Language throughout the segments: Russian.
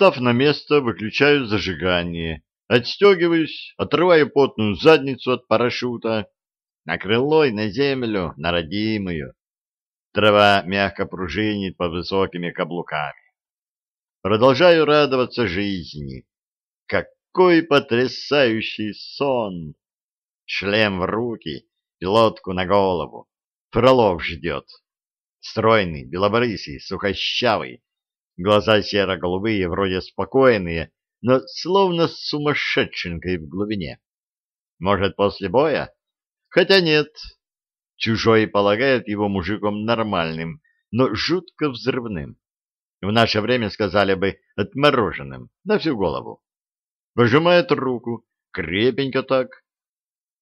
Встав на место, выключаю зажигание, отстегиваюсь, отрываю потную задницу от парашюта, на крыло и на землю, на родимую. Трава мягко пружинит под высокими каблуками. Продолжаю радоваться жизни. Какой потрясающий сон! Шлем в руки, пилотку на голову. Фролов ждет. Стройный, белобрысый, сухощавый. Глаза серо-голубые, вроде спокойные, но словно с сумасшедшенькой в глубине. Может, после боя? Хотя нет. Чужой полагает его мужиком нормальным, но жутко взрывным. В наше время сказали бы отмороженным, на всю голову. Пожимает руку, крепенько так.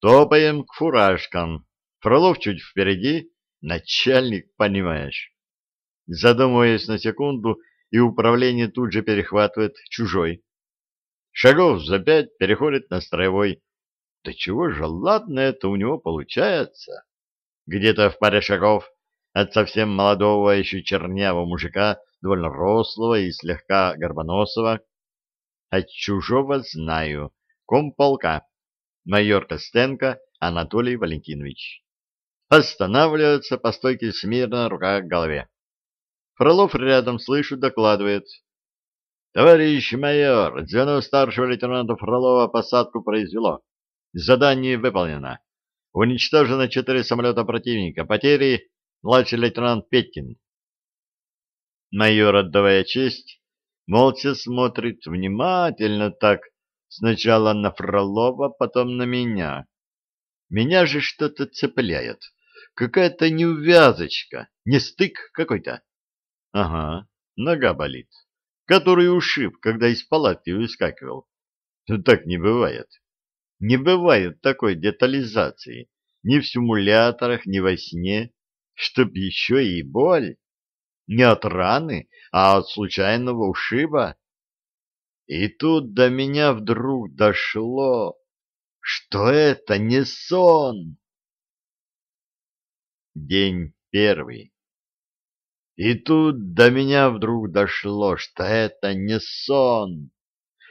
Топаем к фуражкам. Фролов чуть впереди, начальник, понимаешь. Задумываясь на секунду, и управление тут же перехватывает чужой. Шагов за пять переходит на строевой. Да чего же ладно это у него получается? Где-то в паре шагов от совсем молодого еще чернявого мужика, довольно рослого и слегка горбоносого, от чужого знаю, комполка, майор Костенко Анатолий Валентинович. Останавливается по стойке смирно, рука к голове. Фролов рядом, слышу, докладывает. Товарищ майор, звено старшего лейтенанта Фролова посадку произвело. Задание выполнено. Уничтожено четыре самолета противника. Потери младший лейтенант Петкин. Майор, отдавая честь, молча смотрит внимательно так, сначала на Фролова, потом на меня. Меня же что-то цепляет. Какая-то неувязочка, не стык какой-то. Ага, нога болит, который ушиб, когда из палатки выскакивал. Так не бывает. Не бывает такой детализации ни в симуляторах, ни во сне, чтоб еще и боль. Не от раны, а от случайного ушиба. И тут до меня вдруг дошло, что это не сон. День первый. И тут до меня вдруг дошло, что это не сон.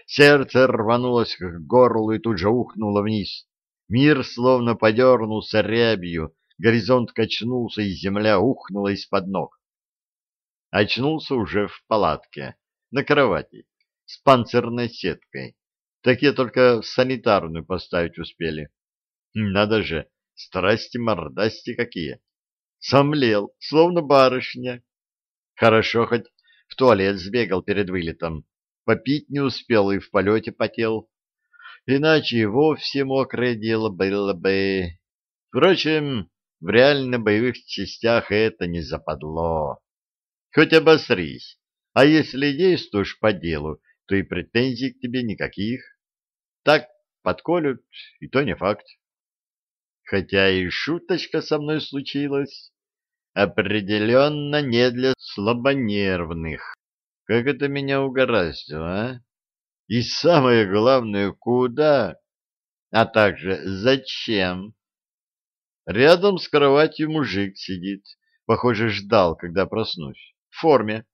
Сердце рванулось к горлу и тут же ухнуло вниз. Мир словно подернулся рябью, горизонт качнулся, и земля ухнула из-под ног. Очнулся уже в палатке, на кровати, с панцирной сеткой. Такие только санитарную поставить успели. Надо же, страсти-мордасти какие. Сомлел, словно барышня. Хорошо хоть в туалет сбегал перед вылетом. Попить не успел и в полете потел. Иначе и вовсе мокрое дело было бы. Впрочем, в реально боевых частях это не западло. Хоть обосрись, а если действуешь по делу, то и претензий к тебе никаких. Так подколют, и то не факт. Хотя и шуточка со мной случилась. Определенно не для слабонервных. Как это меня угораздило, а? И самое главное, куда? А также зачем? Рядом с кроватью мужик сидит. Похоже, ждал, когда проснусь. В форме.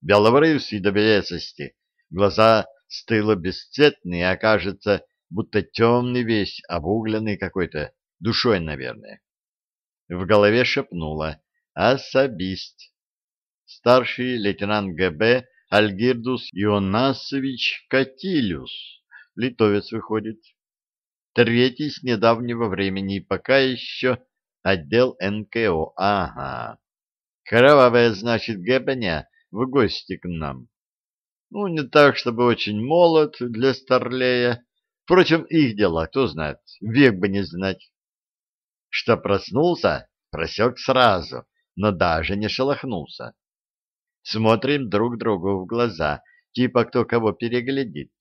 Белобрысый до белесости. Глаза стыло бесцветные, а кажется, будто темный весь, обугленный какой-то, душой, наверное. В голове шепнула особист. Старший лейтенант ГБ Альгирдус Ионасович Катилюс, литовец выходит. Третий с недавнего времени, пока еще отдел НКО. Ага. Кровавая, значит, ГБня в гости к нам. Ну, не так, чтобы очень молод для старлея. Впрочем, их дела, кто знает, век бы не знать. Что проснулся, просек сразу но даже не шелохнулся. Смотрим друг другу в глаза, типа кто кого переглядит.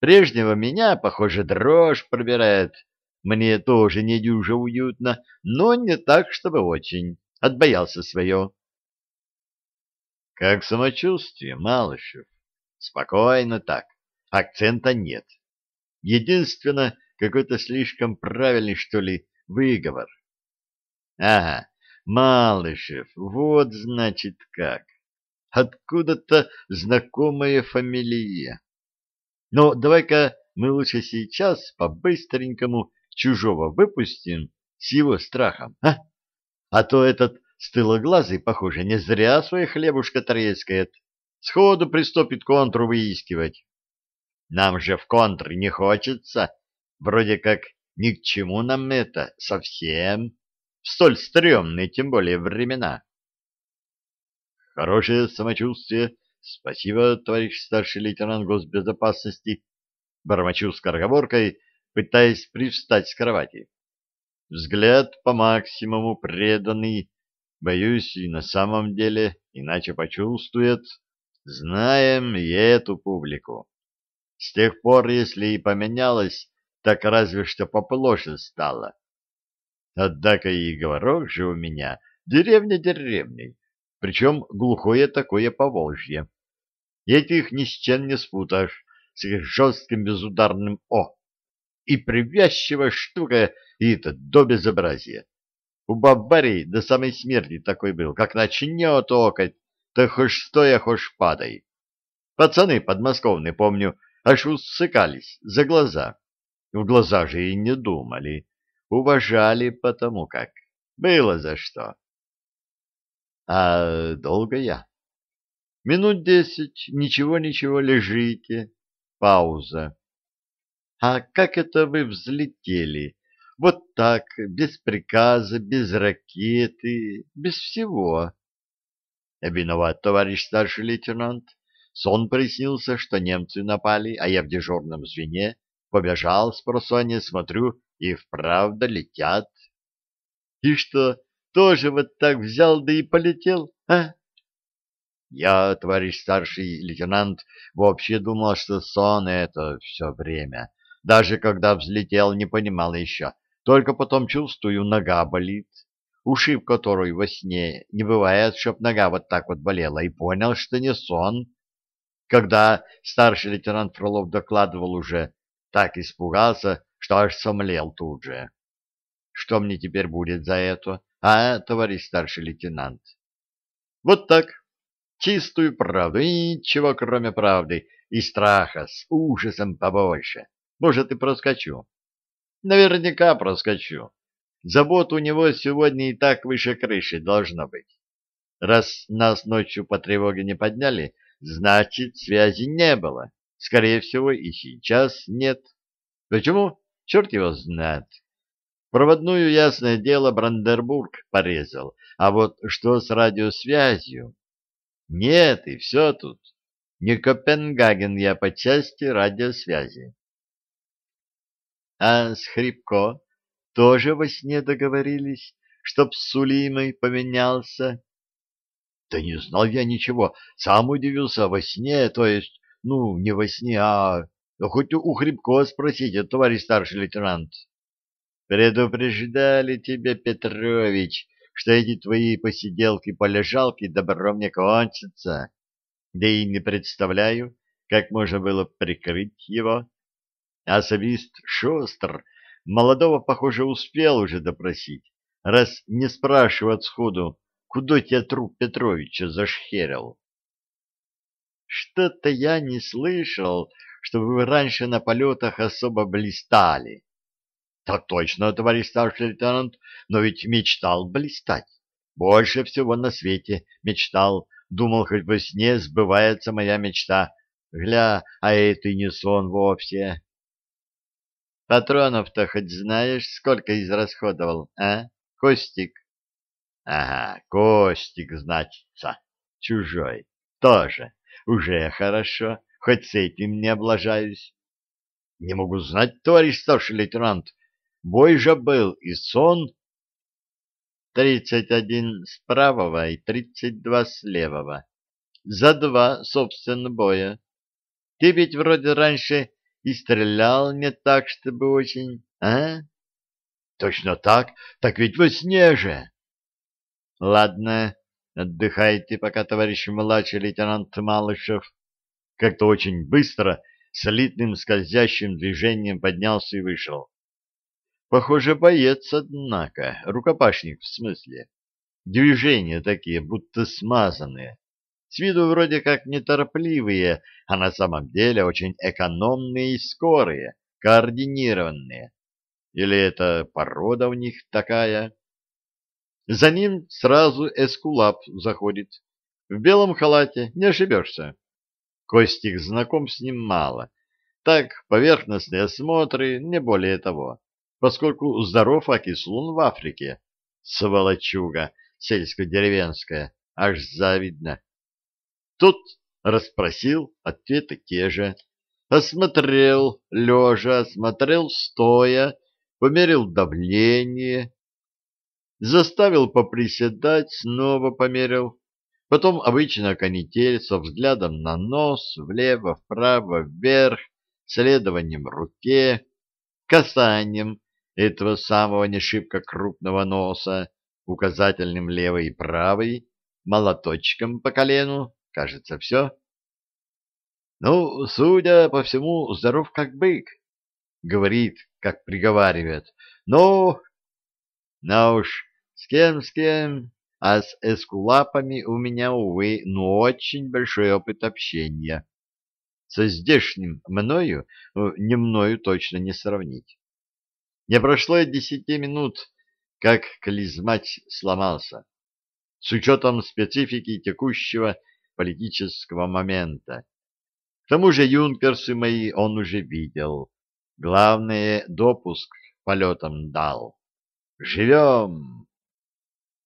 Прежнего меня, похоже, дрожь пробирает. Мне тоже не дюже уютно, но не так, чтобы очень. Отбоялся свое. Как самочувствие, Малышев? Спокойно так. Акцента нет. Единственно, какой-то слишком правильный, что ли, выговор. Ага, Малышев, вот значит как. Откуда-то знакомая фамилия. Но давай-ка мы лучше сейчас по-быстренькому чужого выпустим с его страхом, а? А то этот стылоглазый, похоже, не зря свой хлебушка трескает. Сходу приступит контру выискивать. Нам же в контр не хочется. Вроде как ни к чему нам это совсем. В столь стрёмные, тем более, времена. Хорошее самочувствие. Спасибо, товарищ старший лейтенант госбезопасности. Бормочу скороговоркой, пытаясь привстать с кровати. Взгляд по максимуму преданный, боюсь, и на самом деле, иначе почувствует. Знаем и эту публику. С тех пор, если и поменялось, так разве что поплоше стало. Однако и говорок же у меня деревня деревней, причем глухое такое поволжье. Этих ни с чем не спутаешь с их жестким безударным «о». И привязчивая штука, и это до безобразия. У бабарей до самой смерти такой был, как начнет окать, то хошь стоя, хошь падай. Пацаны подмосковные, помню, аж усыкались за глаза. В глаза же и не думали, уважали потому как. Было за что. А долго я? Минут десять, ничего-ничего, лежите. Пауза. А как это вы взлетели? Вот так, без приказа, без ракеты, без всего. Виноват, товарищ старший лейтенант. Сон приснился, что немцы напали, а я в дежурном звене побежал с просонья, смотрю, и вправду летят. И что, тоже вот так взял да и полетел, а? Я, товарищ старший лейтенант, вообще думал, что сон — это все время. Даже когда взлетел, не понимал еще. Только потом чувствую, нога болит. Ушиб которую во сне не бывает, чтоб нога вот так вот болела, и понял, что не сон. Когда старший лейтенант Фролов докладывал уже, так испугался, что аж сомлел тут же. Что мне теперь будет за это, а, товарищ старший лейтенант? Вот так, чистую правду, и ничего кроме правды, и страха с ужасом побольше. Может, и проскочу. Наверняка проскочу. Забот у него сегодня и так выше крыши должно быть. Раз нас ночью по тревоге не подняли, значит, связи не было. Скорее всего, и сейчас нет. Почему? Черт его знает. Проводную, ясное дело, Брандербург порезал. А вот что с радиосвязью? Нет, и все тут. Не Копенгаген я по части радиосвязи. А с Хрипко тоже во сне договорились, чтоб с Сулимой поменялся? Да не знал я ничего, сам удивился во сне, то есть, ну, не во сне, а... Да хоть у Хрипко спросите, товарищ старший лейтенант. Предупреждали тебя, Петрович, что эти твои посиделки-полежалки добром не кончатся. Да и не представляю, как можно было прикрыть его. Особист Шостр молодого, похоже, успел уже допросить, раз не спрашивает сходу, куда тебя труп Петровича зашхерил. Что-то я не слышал, чтобы вы раньше на полетах особо блистали. Так точно, товарищ старший лейтенант, но ведь мечтал блистать. Больше всего на свете мечтал. Думал, хоть во сне сбывается моя мечта. Гля, а это и не сон вовсе. Патронов-то хоть знаешь, сколько израсходовал, а, Костик? Ага, Костик, значится, чужой. Тоже. Уже хорошо, хоть с этим не облажаюсь. Не могу знать, товарищ старший лейтенант, Бой же был и сон. Тридцать один с правого и тридцать два с левого. За два, собственно, боя. Ты ведь вроде раньше и стрелял не так, чтобы очень, а? Точно так, так ведь во сне же. Ладно, отдыхайте пока, товарищ младший лейтенант Малышев. Как-то очень быстро, солидным скользящим движением поднялся и вышел. Похоже, боец, однако, рукопашник в смысле. Движения такие, будто смазанные. С виду вроде как неторопливые, а на самом деле очень экономные и скорые, координированные. Или это порода у них такая? За ним сразу эскулап заходит. В белом халате, не ошибешься. Костик знаком с ним мало. Так, поверхностные осмотры, не более того, поскольку здоров Акислун в Африке. Сволочуга сельско-деревенская, аж завидно. Тут расспросил, ответы те же. Осмотрел лежа, осмотрел стоя, померил давление, заставил поприседать, снова померил. Потом обычно канитель со взглядом на нос, влево, вправо, вверх, следованием руке, касанием этого самого не крупного носа, указательным левый и правый, молоточком по колену, кажется, все. Ну, судя по всему, здоров как бык, говорит, как приговаривает. Но, ну уж, с кем, с кем, а с эскулапами у меня, увы, ну очень большой опыт общения. Со здешним мною, ну, не мною точно не сравнить. Не прошло и десяти минут, как клизмач сломался. С учетом специфики текущего политического момента. К тому же юнкерсы мои он уже видел. Главное, допуск полетам дал. Живем!